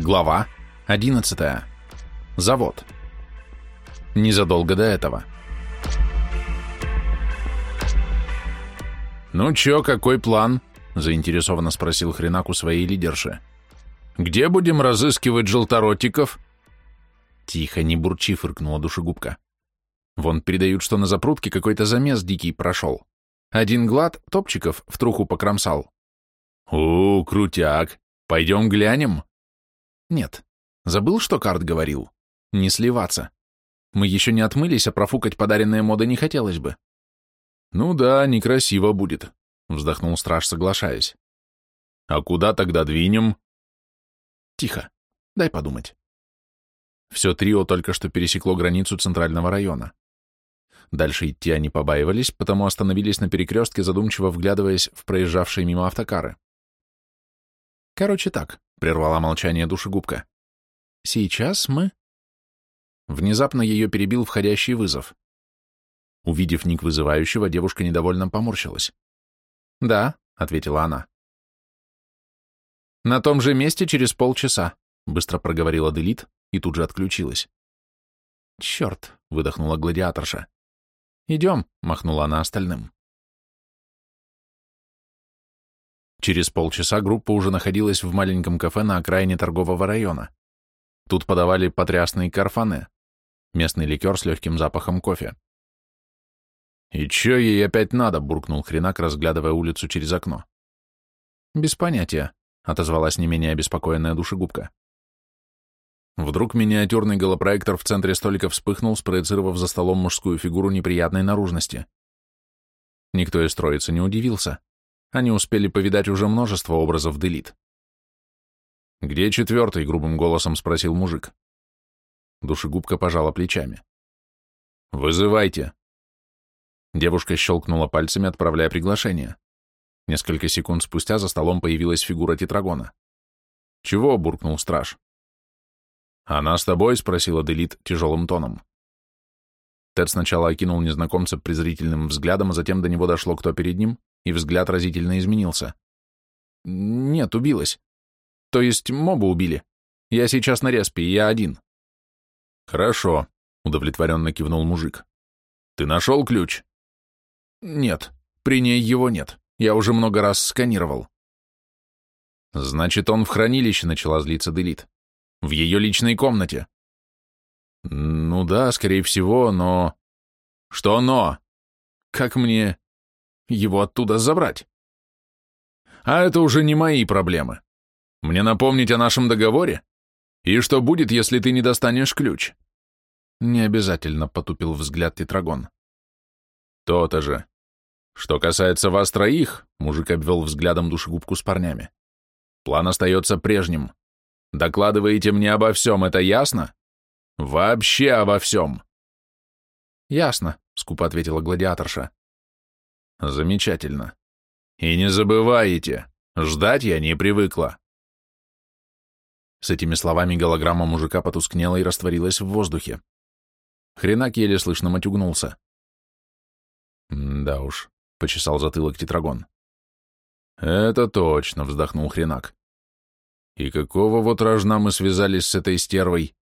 Глава 11. Завод. Незадолго до этого. «Ну чё, какой план?» — заинтересованно спросил Хренак у своей лидерши. «Где будем разыскивать желторотиков?» «Тихо, не бурчи», — фыркнула душегубка. «Вон передают, что на запрутке какой-то замес дикий прошел. Один глад топчиков в труху покромсал». «У, крутяк! Пойдем глянем?» Нет. Забыл, что Карт говорил? Не сливаться. Мы еще не отмылись, а профукать подаренные моды не хотелось бы. Ну да, некрасиво будет, вздохнул страж, соглашаясь. А куда тогда двинем? Тихо. Дай подумать. Все трио только что пересекло границу центрального района. Дальше идти они побаивались, потому остановились на перекрестке, задумчиво вглядываясь в проезжавшие мимо автокары. Короче так, прервала молчание душегубка. Сейчас мы... Внезапно ее перебил входящий вызов. Увидев ник вызывающего, девушка недовольно поморщилась. «Да», — ответила она. «На том же месте через полчаса», — быстро проговорила Делит и тут же отключилась. «Черт», — выдохнула гладиаторша. «Идем», — махнула она остальным. Через полчаса группа уже находилась в маленьком кафе на окраине торгового района. Тут подавали потрясные карфаны, местный ликер с легким запахом кофе. «И чё ей опять надо?» — буркнул Хренак, разглядывая улицу через окно. «Без понятия», — отозвалась не менее обеспокоенная душегубка. Вдруг миниатюрный голопроектор в центре столика вспыхнул, спроецировав за столом мужскую фигуру неприятной наружности. Никто из троицы не удивился. Они успели повидать уже множество образов делит. «Где четвертый?» — грубым голосом спросил мужик. Душегубка пожала плечами. «Вызывайте». Девушка щелкнула пальцами, отправляя приглашение. Несколько секунд спустя за столом появилась фигура тетрагона. «Чего?» — буркнул страж. «Она с тобой?» — спросила Делит тяжелым тоном. Тед сначала окинул незнакомца презрительным взглядом, а затем до него дошло, кто перед ним, и взгляд разительно изменился. «Нет, убилась. То есть моба убили. Я сейчас на респе, я один». «Хорошо», — удовлетворенно кивнул мужик. «Ты нашел ключ?» «Нет, при ней его нет. Я уже много раз сканировал». «Значит, он в хранилище», — начала злиться Делит. «В ее личной комнате». «Ну да, скорее всего, но...» «Что но?» «Как мне его оттуда забрать. А это уже не мои проблемы. Мне напомнить о нашем договоре? И что будет, если ты не достанешь ключ? Не обязательно, потупил взгляд Тетрагон. То-то же. Что касается вас троих, мужик обвел взглядом душегубку с парнями. План остается прежним. Докладываете мне обо всем, это ясно? Вообще обо всем. Ясно, скупо ответила гладиаторша. Замечательно. И не забывайте, ждать я не привыкла. С этими словами голограмма мужика потускнела и растворилась в воздухе. Хренак еле слышно матюгнулся. «Да уж», — почесал затылок тетрагон. «Это точно», — вздохнул Хренак. «И какого вот рожна мы связались с этой стервой?»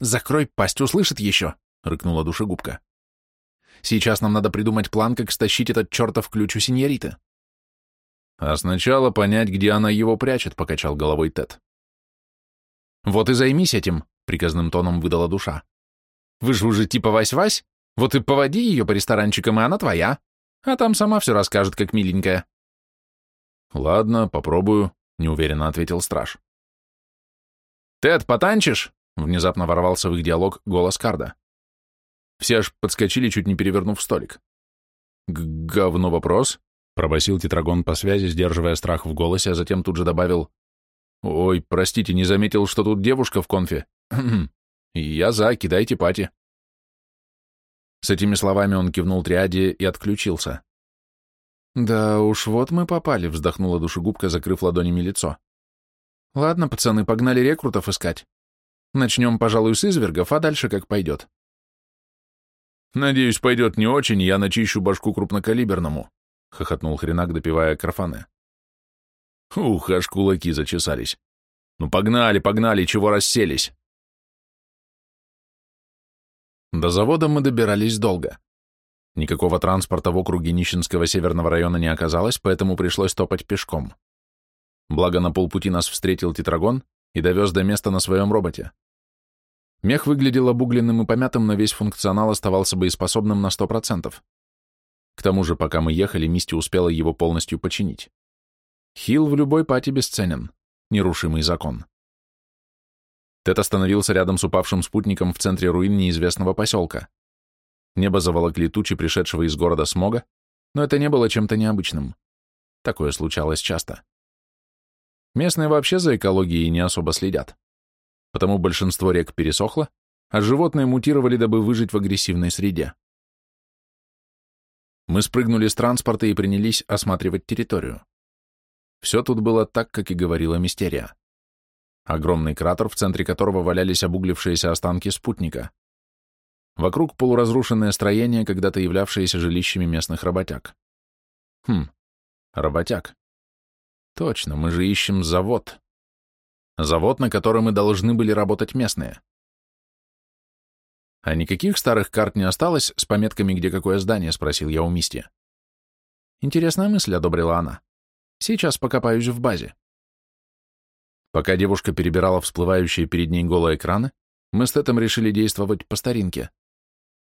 «Закрой пасть, услышит еще», — рыкнула душегубка. Сейчас нам надо придумать план, как стащить этот чертов ключ у синьориты. А сначала понять, где она его прячет, покачал головой Тед. Вот и займись этим, приказным тоном выдала душа. Вы же уже типа Вась-Вась, вот и поводи ее по ресторанчикам, и она твоя. А там сама все расскажет, как миленькая. Ладно, попробую, неуверенно ответил страж. Тед, потанчишь? Внезапно ворвался в их диалог голос Карда. Все аж подскочили, чуть не перевернув столик. «Говно вопрос?» — пробасил тетрагон по связи, сдерживая страх в голосе, а затем тут же добавил. «Ой, простите, не заметил, что тут девушка в конфе. Я за, кидайте пати». С этими словами он кивнул триаде и отключился. «Да уж, вот мы попали», — вздохнула душегубка, закрыв ладонями лицо. «Ладно, пацаны, погнали рекрутов искать. Начнем, пожалуй, с извергов, а дальше как пойдет». «Надеюсь, пойдет не очень, я начищу башку крупнокалиберному», — хохотнул Хренак, допивая карфаны. Ух, аж кулаки зачесались. Ну погнали, погнали, чего расселись? До завода мы добирались долго. Никакого транспорта в округе Нищенского северного района не оказалось, поэтому пришлось топать пешком. Благо на полпути нас встретил тетрагон и довез до места на своем роботе. Мех выглядел обугленным и помятым, но весь функционал оставался боеспособным на 100%. К тому же, пока мы ехали, Мисти успела его полностью починить. Хил в любой пати бесценен. Нерушимый закон. Тед остановился рядом с упавшим спутником в центре руин неизвестного поселка. Небо заволокли тучи пришедшего из города смога, но это не было чем-то необычным. Такое случалось часто. Местные вообще за экологией не особо следят. Потому большинство рек пересохло, а животные мутировали, дабы выжить в агрессивной среде. Мы спрыгнули с транспорта и принялись осматривать территорию. Все тут было так, как и говорила Мистерия огромный кратер, в центре которого валялись обуглившиеся останки спутника. Вокруг полуразрушенное строение, когда-то являвшееся жилищами местных работяг. Хм, работяг. Точно, мы же ищем завод. Завод, на котором и должны были работать местные. А никаких старых карт не осталось с пометками, где какое здание, спросил я у Мисти. Интересная мысль, одобрила она. Сейчас покопаюсь в базе. Пока девушка перебирала всплывающие перед ней голые экраны, мы с Тетом решили действовать по старинке.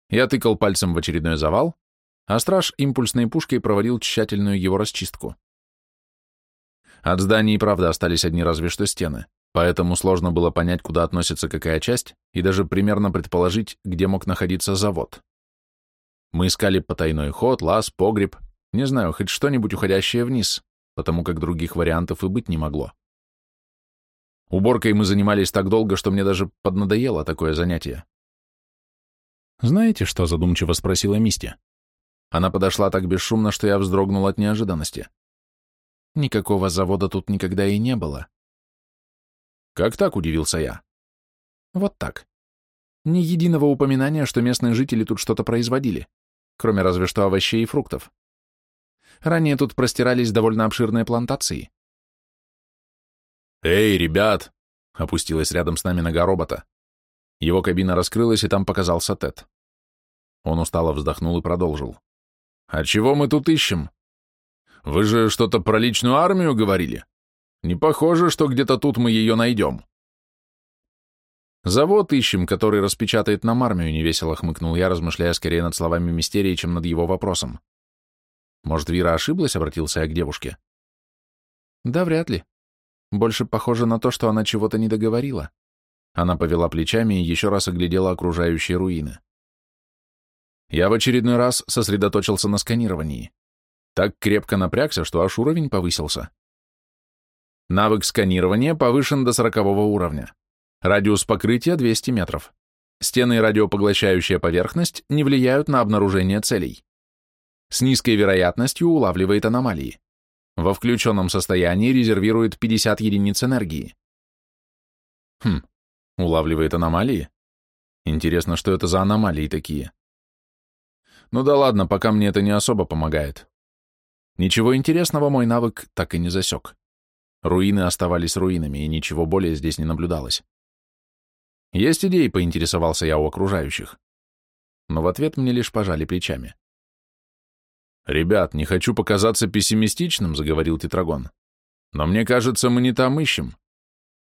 Я тыкал пальцем в очередной завал, а страж импульсной пушкой проводил тщательную его расчистку. От зданий, правда, остались одни разве что стены, поэтому сложно было понять, куда относится какая часть, и даже примерно предположить, где мог находиться завод. Мы искали потайной ход, лаз, погреб, не знаю, хоть что-нибудь уходящее вниз, потому как других вариантов и быть не могло. Уборкой мы занимались так долго, что мне даже поднадоело такое занятие. «Знаете, что?» — задумчиво спросила Мисти. Она подошла так бесшумно, что я вздрогнул от неожиданности. Никакого завода тут никогда и не было. «Как так?» — удивился я. «Вот так. Ни единого упоминания, что местные жители тут что-то производили, кроме разве что овощей и фруктов. Ранее тут простирались довольно обширные плантации. «Эй, ребят!» — опустилась рядом с нами нога робота. Его кабина раскрылась, и там показался Тед. Он устало вздохнул и продолжил. «А чего мы тут ищем? Вы же что-то про личную армию говорили? Не похоже, что где-то тут мы ее найдем». «Завод ищем, который распечатает нам армию», — невесело хмыкнул я, размышляя скорее над словами мистерии, чем над его вопросом. «Может, Вира ошиблась?» — обратился я к девушке. «Да, вряд ли. Больше похоже на то, что она чего-то не договорила. Она повела плечами и еще раз оглядела окружающие руины. Я в очередной раз сосредоточился на сканировании. Так крепко напрягся, что аж уровень повысился. Навык сканирования повышен до сорокового уровня. Радиус покрытия 200 метров. Стены и радиопоглощающая поверхность не влияют на обнаружение целей. С низкой вероятностью улавливает аномалии. Во включенном состоянии резервирует 50 единиц энергии. Хм, улавливает аномалии? Интересно, что это за аномалии такие? Ну да ладно, пока мне это не особо помогает. Ничего интересного мой навык так и не засек. Руины оставались руинами, и ничего более здесь не наблюдалось. Есть идеи, поинтересовался я у окружающих. Но в ответ мне лишь пожали плечами. «Ребят, не хочу показаться пессимистичным», — заговорил Тетрагон. «Но мне кажется, мы не там ищем.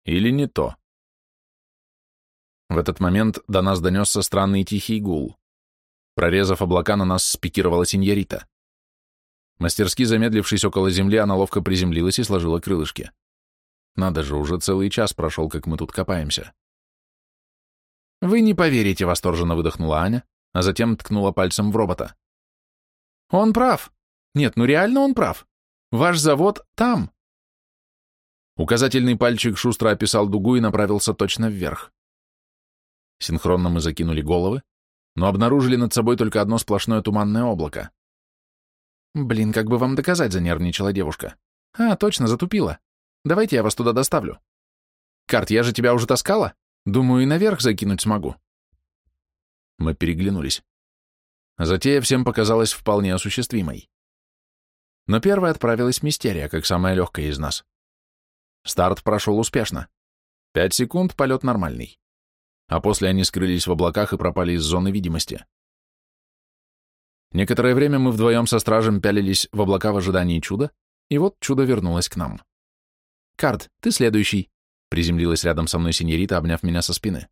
Или не то». В этот момент до нас донесся странный тихий гул. Прорезав облака, на нас спикировала синьорита. Мастерски замедлившись около земли, она ловко приземлилась и сложила крылышки. Надо же, уже целый час прошел, как мы тут копаемся. «Вы не поверите», — восторженно выдохнула Аня, а затем ткнула пальцем в робота. Он прав. Нет, ну реально он прав. Ваш завод там. Указательный пальчик шустро описал дугу и направился точно вверх. Синхронно мы закинули головы, но обнаружили над собой только одно сплошное туманное облако. «Блин, как бы вам доказать?» — занервничала девушка. «А, точно, затупила. Давайте я вас туда доставлю. Карт, я же тебя уже таскала? Думаю, и наверх закинуть смогу». Мы переглянулись. Затея всем показалась вполне осуществимой. Но первой отправилась Мистерия, как самая легкая из нас. Старт прошел успешно. Пять секунд, полет нормальный. А после они скрылись в облаках и пропали из зоны видимости. Некоторое время мы вдвоем со стражем пялились в облака в ожидании чуда, и вот чудо вернулось к нам. «Кард, ты следующий», — приземлилась рядом со мной синьорита, обняв меня со спины.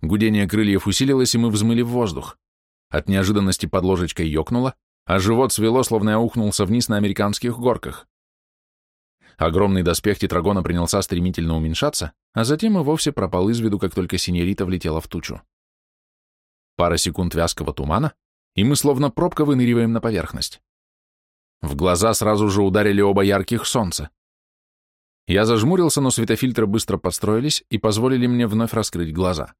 Гудение крыльев усилилось, и мы взмыли в воздух. От неожиданности под ложечкой ёкнуло, а живот свело, словно я ухнулся вниз на американских горках. Огромный доспех тетрагона принялся стремительно уменьшаться, а затем и вовсе пропал из виду, как только синьорита влетела в тучу. Пара секунд вязкого тумана, и мы словно пробка выныриваем на поверхность. В глаза сразу же ударили оба ярких солнца. Я зажмурился, но светофильтры быстро подстроились и позволили мне вновь раскрыть глаза.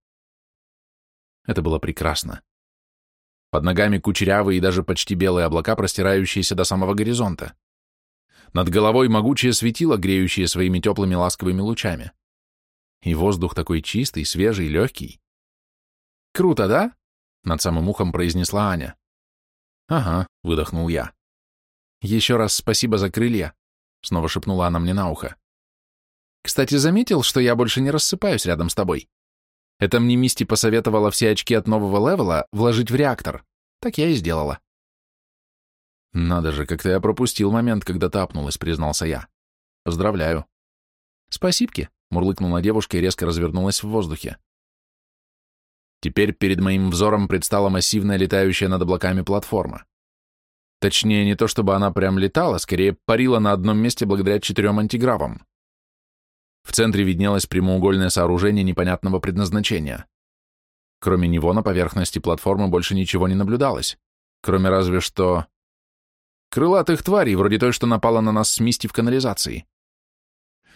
Это было прекрасно. Под ногами кучерявые и даже почти белые облака, простирающиеся до самого горизонта. Над головой могучее светило, греющее своими теплыми ласковыми лучами. И воздух такой чистый, свежий, легкий. «Круто, да?» Над самым ухом произнесла Аня. Ага, выдохнул я. Еще раз спасибо за крылья, снова шепнула она мне на ухо. Кстати, заметил, что я больше не рассыпаюсь рядом с тобой? Это мне Мисти посоветовала все очки от нового левела вложить в реактор. Так я и сделала. Надо же, как-то я пропустил момент, когда тапнулась, признался я. Поздравляю. Спасибки, мурлыкнула девушка и резко развернулась в воздухе. Теперь перед моим взором предстала массивная летающая над облаками платформа. Точнее, не то чтобы она прям летала, скорее парила на одном месте благодаря четырем антигравам. В центре виднелось прямоугольное сооружение непонятного предназначения. Кроме него на поверхности платформы больше ничего не наблюдалось, кроме разве что... Крылатых тварей, вроде той, что напала на нас с Мисти в канализации.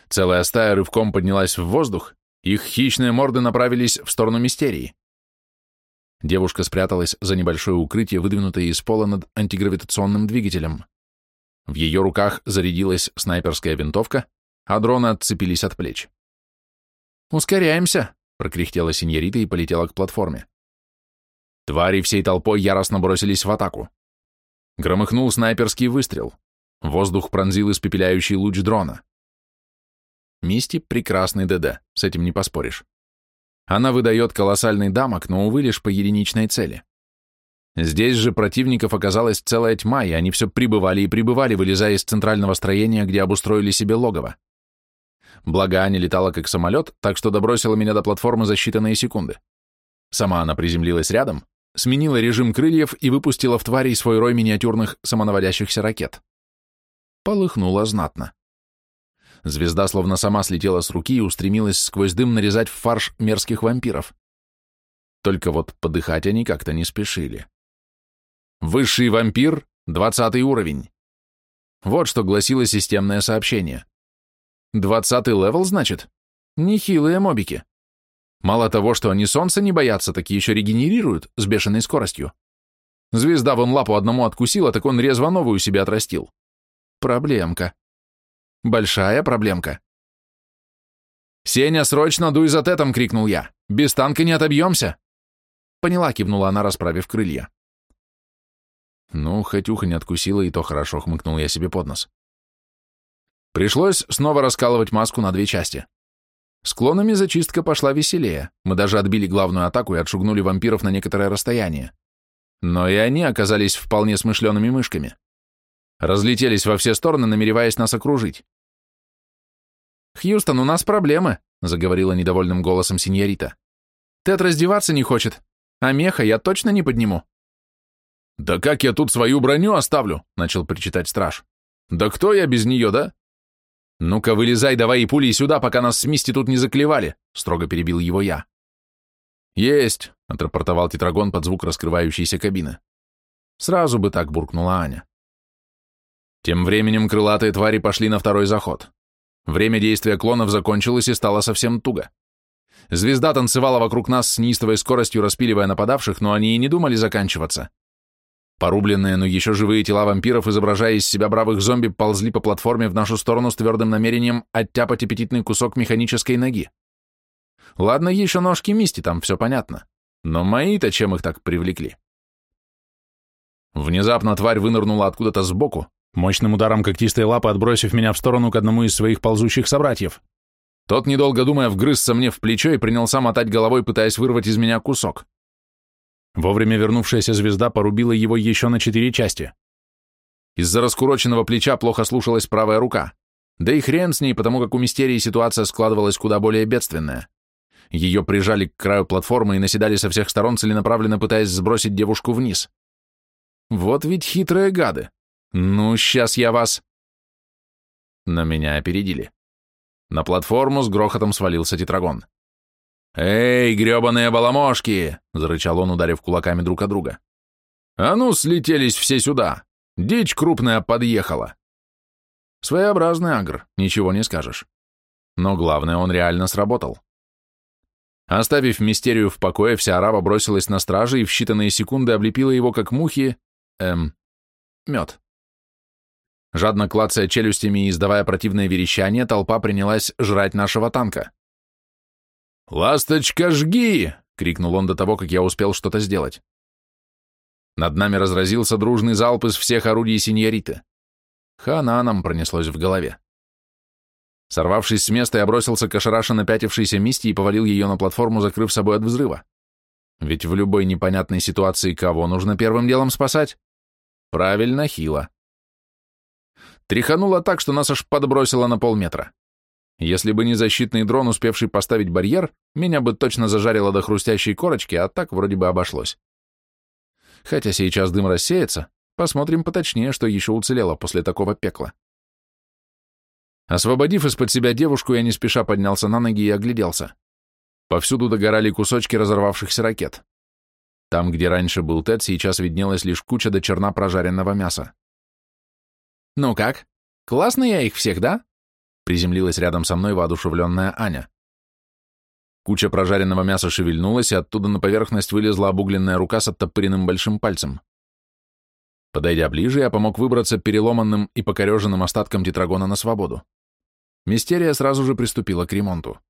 Целая стая рывком поднялась в воздух, их хищные морды направились в сторону мистерии. Девушка спряталась за небольшое укрытие, выдвинутое из пола над антигравитационным двигателем. В ее руках зарядилась снайперская винтовка, а дроны отцепились от плеч. «Ускоряемся!» — прокряхтела синьорита и полетела к платформе. Твари всей толпой яростно бросились в атаку. Громыхнул снайперский выстрел. Воздух пронзил испепеляющий луч дрона. Мисти — прекрасный ДД, с этим не поспоришь. Она выдает колоссальный дамок, но, увы, лишь по единичной цели. Здесь же противников оказалась целая тьма, и они все прибывали и прибывали, вылезая из центрального строения, где обустроили себе логово. Благо, Аня летала как самолет, так что добросила меня до платформы за считанные секунды. Сама она приземлилась рядом, сменила режим крыльев и выпустила в тварей свой рой миниатюрных самонаводящихся ракет. Полыхнула знатно. Звезда словно сама слетела с руки и устремилась сквозь дым нарезать в фарш мерзких вампиров. Только вот подыхать они как-то не спешили. Высший вампир, двадцатый уровень. Вот что гласило системное сообщение. Двадцатый level, значит? Нехилые мобики. Мало того, что они солнца не боятся, так еще регенерируют с бешеной скоростью. Звезда вон лапу одному откусила, так он резво новую себе отрастил. Проблемка. Большая проблемка. «Сеня, срочно дуй за тетом!» — крикнул я. «Без танка не отобьемся!» Поняла, кивнула она, расправив крылья. Ну, хоть ухо не откусила, и то хорошо, хмыкнул я себе под нос. Пришлось снова раскалывать маску на две части. Склонами зачистка пошла веселее, мы даже отбили главную атаку и отшугнули вампиров на некоторое расстояние. Но и они оказались вполне смышленными мышками. Разлетелись во все стороны, намереваясь нас окружить. «Хьюстон, у нас проблемы», — заговорила недовольным голосом синьорита. «Тед раздеваться не хочет, а меха я точно не подниму». «Да как я тут свою броню оставлю?» — начал причитать страж. «Да кто я без нее, да?» «Ну-ка, вылезай давай и пулей сюда, пока нас с Мисти тут не заклевали», — строго перебил его я. «Есть», — отрапортовал тетрагон под звук раскрывающейся кабины. «Сразу бы так», — буркнула Аня. Тем временем крылатые твари пошли на второй заход. Время действия клонов закончилось и стало совсем туго. Звезда танцевала вокруг нас с неистовой скоростью, распиливая нападавших, но они и не думали заканчиваться. Порубленные, но еще живые тела вампиров, изображая из себя бравых зомби, ползли по платформе в нашу сторону с твердым намерением оттяпать аппетитный кусок механической ноги. Ладно, еще ножки Мисти, там все понятно. Но мои-то чем их так привлекли? Внезапно тварь вынырнула откуда-то сбоку, мощным ударом когтистой лапы отбросив меня в сторону к одному из своих ползущих собратьев. Тот, недолго думая, вгрызся мне в плечо и принялся мотать головой, пытаясь вырвать из меня кусок. Вовремя вернувшаяся звезда порубила его еще на четыре части. Из-за раскуроченного плеча плохо слушалась правая рука. Да и хрен с ней, потому как у Мистерии ситуация складывалась куда более бедственная. Ее прижали к краю платформы и наседали со всех сторон, целенаправленно пытаясь сбросить девушку вниз. Вот ведь хитрые гады. Ну, сейчас я вас... Но меня опередили. На платформу с грохотом свалился тетрагон. «Эй, гребаные баламошки!» — зарычал он, ударив кулаками друг от друга. «А ну, слетелись все сюда! Дичь крупная подъехала!» Своеобразный агр, ничего не скажешь. Но главное, он реально сработал. Оставив мистерию в покое, вся арава бросилась на стражи и в считанные секунды облепила его, как мухи, эм, мед. Жадно клацая челюстями и издавая противное верещание, толпа принялась жрать нашего танка. «Ласточка, жги!» — крикнул он до того, как я успел что-то сделать. Над нами разразился дружный залп из всех орудий синьориты. Хана нам пронеслось в голове. Сорвавшись с места, я бросился к ошарашенно напятившейся Мисти и повалил ее на платформу, закрыв собой от взрыва. Ведь в любой непонятной ситуации кого нужно первым делом спасать? Правильно, Хила. Тряхануло так, что нас аж подбросило на полметра. Если бы не защитный дрон, успевший поставить барьер, меня бы точно зажарило до хрустящей корочки, а так вроде бы обошлось. Хотя сейчас дым рассеется, посмотрим поточнее, что еще уцелело после такого пекла. Освободив из-под себя девушку, я не спеша поднялся на ноги и огляделся. Повсюду догорали кусочки разорвавшихся ракет. Там, где раньше был Тед, сейчас виднелась лишь куча до черна прожаренного мяса. «Ну как? Классно я их всех, да?» Приземлилась рядом со мной воодушевленная Аня. Куча прожаренного мяса шевельнулась, и оттуда на поверхность вылезла обугленная рука с оттопыренным большим пальцем. Подойдя ближе, я помог выбраться переломанным и покореженным остатком тетрагона на свободу. Мистерия сразу же приступила к ремонту.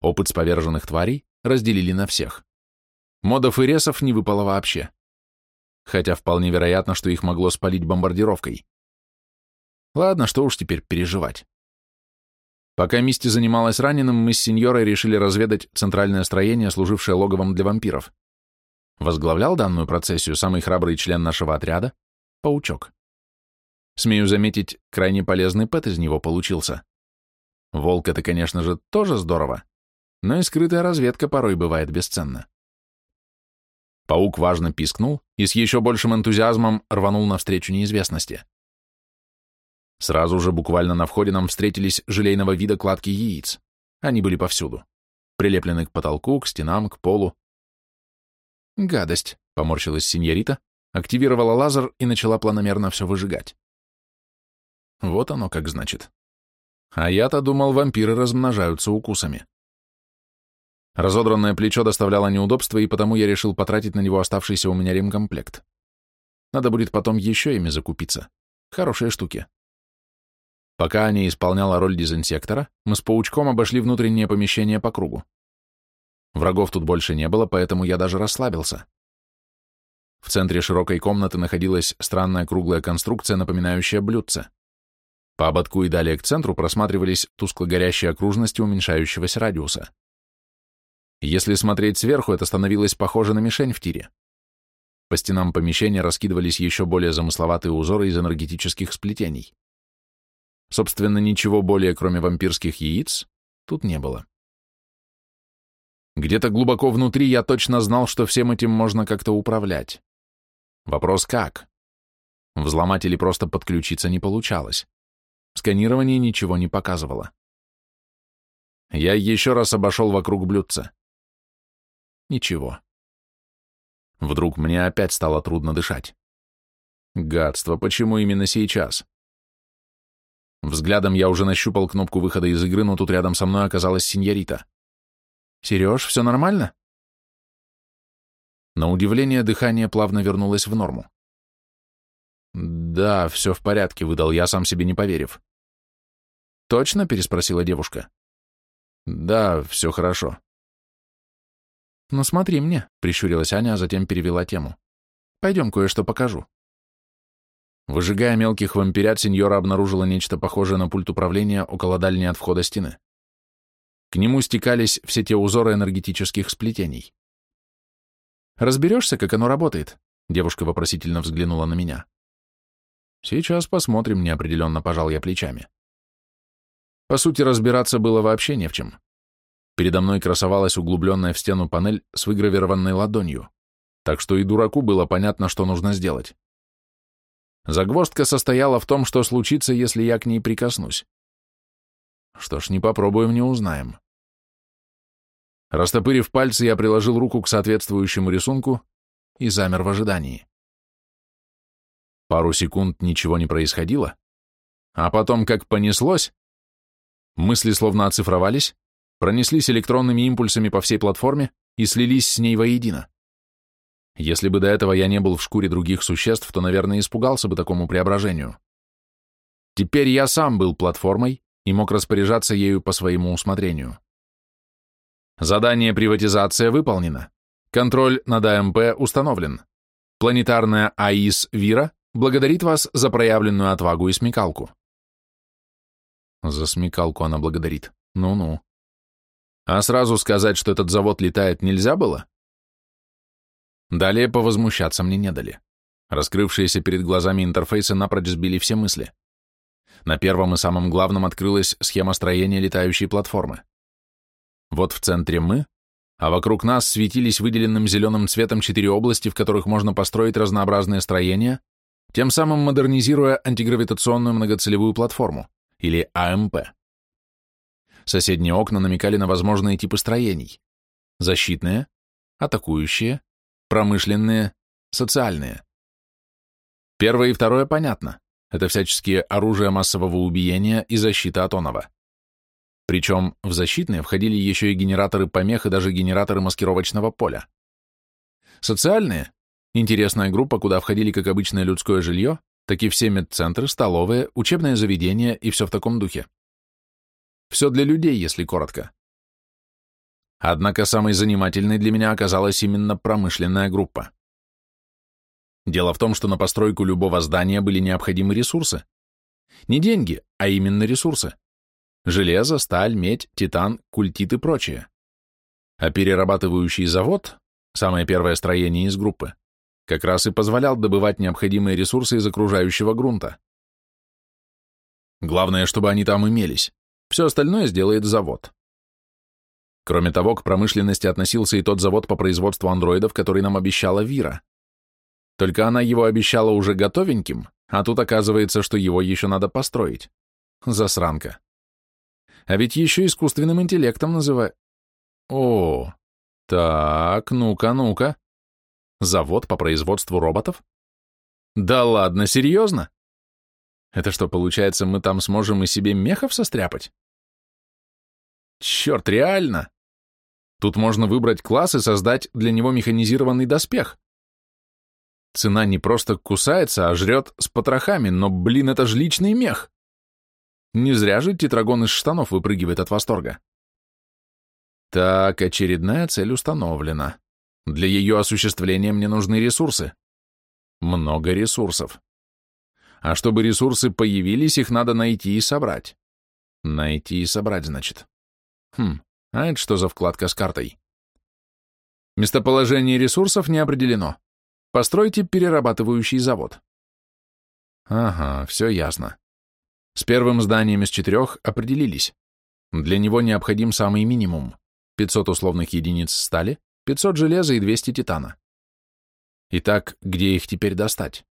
Опыт с поверженных тварей разделили на всех. Модов и ресов не выпало вообще. Хотя вполне вероятно, что их могло спалить бомбардировкой. Ладно, что уж теперь переживать. Пока Мисти занималась раненым, мы с сеньорой решили разведать центральное строение, служившее логовом для вампиров. Возглавлял данную процессию самый храбрый член нашего отряда — Паучок. Смею заметить, крайне полезный пэт из него получился. Волк — это, конечно же, тоже здорово, но и скрытая разведка порой бывает бесценна. Паук важно пискнул и с еще большим энтузиазмом рванул навстречу неизвестности. Сразу же буквально на входе нам встретились желейного вида кладки яиц. Они были повсюду. Прилеплены к потолку, к стенам, к полу. «Гадость», — поморщилась синьорита, активировала лазер и начала планомерно все выжигать. Вот оно как значит. А я-то думал, вампиры размножаются укусами. Разодранное плечо доставляло неудобства, и потому я решил потратить на него оставшийся у меня ремкомплект. Надо будет потом еще ими закупиться. Хорошие штуки. Пока Аня исполняла роль дезинсектора, мы с паучком обошли внутреннее помещение по кругу. Врагов тут больше не было, поэтому я даже расслабился. В центре широкой комнаты находилась странная круглая конструкция, напоминающая блюдце. По ободку и далее к центру просматривались тускло горящие окружности уменьшающегося радиуса. Если смотреть сверху, это становилось похоже на мишень в тире. По стенам помещения раскидывались еще более замысловатые узоры из энергетических сплетений. Собственно, ничего более, кроме вампирских яиц, тут не было. Где-то глубоко внутри я точно знал, что всем этим можно как-то управлять. Вопрос как? Взломать или просто подключиться не получалось. Сканирование ничего не показывало. Я еще раз обошел вокруг блюдца. Ничего. Вдруг мне опять стало трудно дышать. Гадство, почему именно сейчас? Взглядом я уже нащупал кнопку выхода из игры, но тут рядом со мной оказалась синьорита. «Сереж, все нормально?» На удивление дыхание плавно вернулось в норму. «Да, все в порядке», — выдал я, сам себе не поверив. «Точно?» — переспросила девушка. «Да, все хорошо». «Ну смотри мне», — прищурилась Аня, а затем перевела тему. «Пойдем кое-что покажу». Выжигая мелких вампирят, сеньора обнаружила нечто похожее на пульт управления около дальней от входа стены. К нему стекались все те узоры энергетических сплетений. «Разберешься, как оно работает?» Девушка вопросительно взглянула на меня. «Сейчас посмотрим», — неопределенно пожал я плечами. По сути, разбираться было вообще не в чем. Передо мной красовалась углубленная в стену панель с выгравированной ладонью, так что и дураку было понятно, что нужно сделать. Загвоздка состояла в том, что случится, если я к ней прикоснусь. Что ж, не попробуем, не узнаем. Растопырив пальцы, я приложил руку к соответствующему рисунку и замер в ожидании. Пару секунд ничего не происходило, а потом, как понеслось, мысли словно оцифровались, пронеслись электронными импульсами по всей платформе и слились с ней воедино. Если бы до этого я не был в шкуре других существ, то, наверное, испугался бы такому преображению. Теперь я сам был платформой и мог распоряжаться ею по своему усмотрению. Задание приватизация выполнено. Контроль над АМП установлен. Планетарная АИС Вира благодарит вас за проявленную отвагу и смекалку. За смекалку она благодарит. Ну-ну. А сразу сказать, что этот завод летает, нельзя было? Далее повозмущаться мне не дали. Раскрывшиеся перед глазами интерфейсы напрочь сбили все мысли. На первом и самом главном открылась схема строения летающей платформы. Вот в центре мы, а вокруг нас светились выделенным зеленым цветом четыре области, в которых можно построить разнообразные строения, тем самым модернизируя антигравитационную многоцелевую платформу, или АМП. Соседние окна намекали на возможные типы строений. Защитные, атакующие, промышленные, социальные. Первое и второе понятно. Это всяческие оружия массового убиения и защита от онова. Причем в защитные входили еще и генераторы помех и даже генераторы маскировочного поля. Социальные – интересная группа, куда входили как обычное людское жилье, так и все медцентры, столовые, учебное заведение и все в таком духе. Все для людей, если коротко. Однако самой занимательной для меня оказалась именно промышленная группа. Дело в том, что на постройку любого здания были необходимы ресурсы. Не деньги, а именно ресурсы. Железо, сталь, медь, титан, культит и прочее. А перерабатывающий завод, самое первое строение из группы, как раз и позволял добывать необходимые ресурсы из окружающего грунта. Главное, чтобы они там имелись. Все остальное сделает завод. Кроме того, к промышленности относился и тот завод по производству андроидов, который нам обещала Вира. Только она его обещала уже готовеньким, а тут оказывается, что его еще надо построить. Засранка. А ведь еще искусственным интеллектом называют. О, так, ну-ка, ну-ка. Завод по производству роботов? Да ладно, серьезно? Это что, получается, мы там сможем и себе мехов состряпать? Черт, реально! Тут можно выбрать класс и создать для него механизированный доспех. Цена не просто кусается, а жрет с потрохами, но, блин, это же личный мех. Не зря же тетрагон из штанов выпрыгивает от восторга. Так, очередная цель установлена. Для ее осуществления мне нужны ресурсы. Много ресурсов. А чтобы ресурсы появились, их надо найти и собрать. Найти и собрать, значит. Хм, а это что за вкладка с картой? Местоположение ресурсов не определено. Постройте перерабатывающий завод. Ага, все ясно. С первым зданием из четырех определились. Для него необходим самый минимум. 500 условных единиц стали, 500 железа и 200 титана. Итак, где их теперь достать?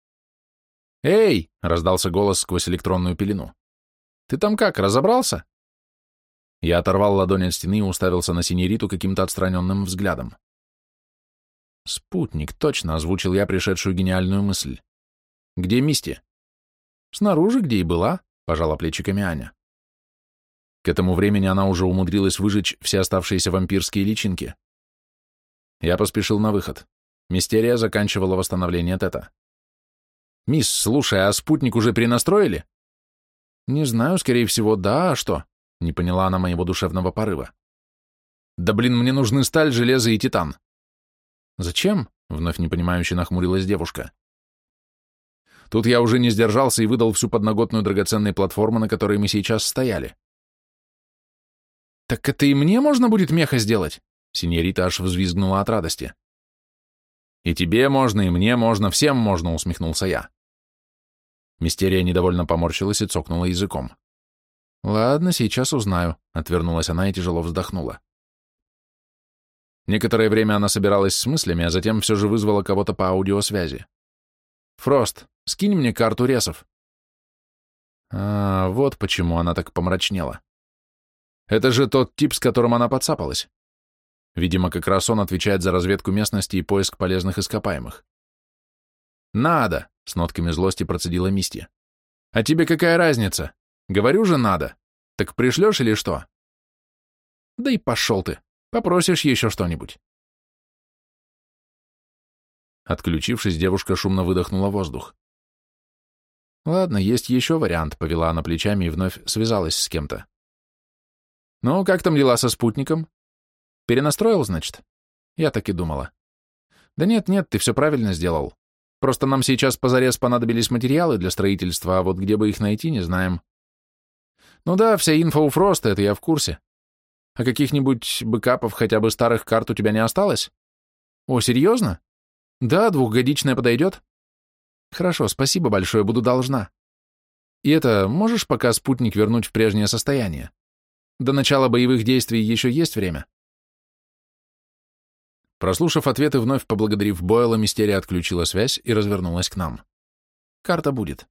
«Эй!» — раздался голос сквозь электронную пелену. «Ты там как, разобрался?» Я оторвал ладонь от стены и уставился на синериту каким-то отстраненным взглядом. «Спутник, точно», — озвучил я пришедшую гениальную мысль. «Где Мисти?» «Снаружи, где и была», — пожала плечиками Аня. К этому времени она уже умудрилась выжечь все оставшиеся вампирские личинки. Я поспешил на выход. Мистерия заканчивала восстановление Тета. «Мисс, слушай, а спутник уже перенастроили?» «Не знаю, скорее всего, да, а что?» Не поняла она моего душевного порыва. «Да блин, мне нужны сталь, железо и титан». «Зачем?» — вновь непонимающе нахмурилась девушка. Тут я уже не сдержался и выдал всю подноготную драгоценной платформы, на которой мы сейчас стояли. Так это и мне можно будет меха сделать? Синьорита аж взвизгнула от радости. И тебе можно, и мне можно, всем можно, усмехнулся я. Мистерия недовольно поморщилась и цокнула языком. Ладно, сейчас узнаю, отвернулась она и тяжело вздохнула. Некоторое время она собиралась с мыслями, а затем все же вызвала кого-то по аудиосвязи. «Фрост, скинь мне карту ресов». А, вот почему она так помрачнела. Это же тот тип, с которым она подцапалась. Видимо, как раз он отвечает за разведку местности и поиск полезных ископаемых. «Надо!» — с нотками злости процедила Мисти. «А тебе какая разница? Говорю же, надо. Так пришлешь или что?» «Да и пошел ты!» Попросишь еще что-нибудь. Отключившись, девушка шумно выдохнула воздух. Ладно, есть еще вариант, повела она плечами и вновь связалась с кем-то. Ну, как там дела со спутником? Перенастроил, значит? Я так и думала. Да нет, нет, ты все правильно сделал. Просто нам сейчас позарез понадобились материалы для строительства, а вот где бы их найти, не знаем. Ну да, вся инфа у Фроста, это я в курсе. А каких-нибудь бэкапов хотя бы старых карт у тебя не осталось? О, серьезно? Да, двухгодичная подойдет? Хорошо, спасибо большое, буду должна. И это, можешь пока спутник вернуть в прежнее состояние? До начала боевых действий еще есть время? Прослушав ответы, вновь поблагодарив Бойла, Мистерия отключила связь и развернулась к нам. Карта будет.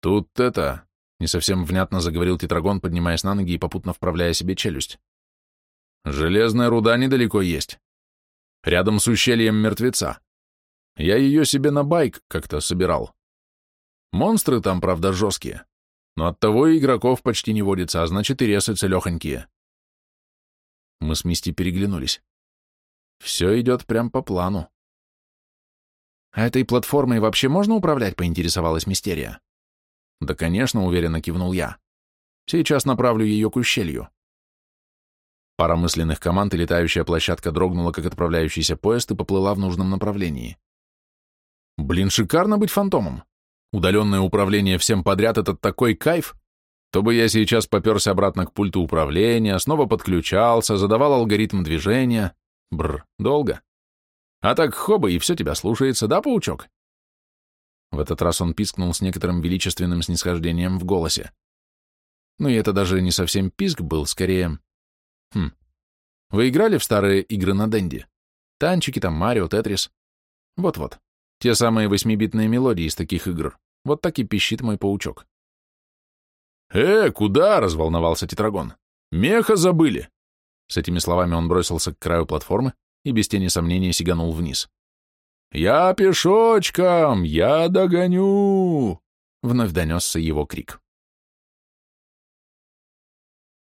Тут это, не совсем внятно заговорил Тетрагон, поднимаясь на ноги и попутно вправляя себе челюсть. Железная руда недалеко есть. Рядом с ущельем мертвеца. Я ее себе на байк как-то собирал. Монстры там, правда, жесткие. Но оттого и игроков почти не водится, а значит и ресы целехонькие. Мы с Мисти переглянулись. Все идет прям по плану. А этой платформой вообще можно управлять, поинтересовалась Мистерия. Да, конечно, уверенно кивнул я. Сейчас направлю ее к ущелью. Пара мысленных команд, и летающая площадка дрогнула, как отправляющийся поезд, и поплыла в нужном направлении. Блин, шикарно быть фантомом. Удаленное управление всем подряд — это такой кайф. То бы я сейчас поперся обратно к пульту управления, снова подключался, задавал алгоритм движения. Бр, долго. А так хоба, и все тебя слушается, да, паучок? В этот раз он пискнул с некоторым величественным снисхождением в голосе. Ну и это даже не совсем писк был, скорее... Хм. Вы играли в старые игры на Денди? Танчики там, Марио, Тетрис? Вот-вот. Те самые восьмибитные мелодии из таких игр. Вот так и пищит мой паучок. «Э, куда?» — разволновался Тетрагон. «Меха забыли!» С этими словами он бросился к краю платформы и без тени сомнения сиганул вниз. «Я пешочком! Я догоню!» — вновь донесся его крик.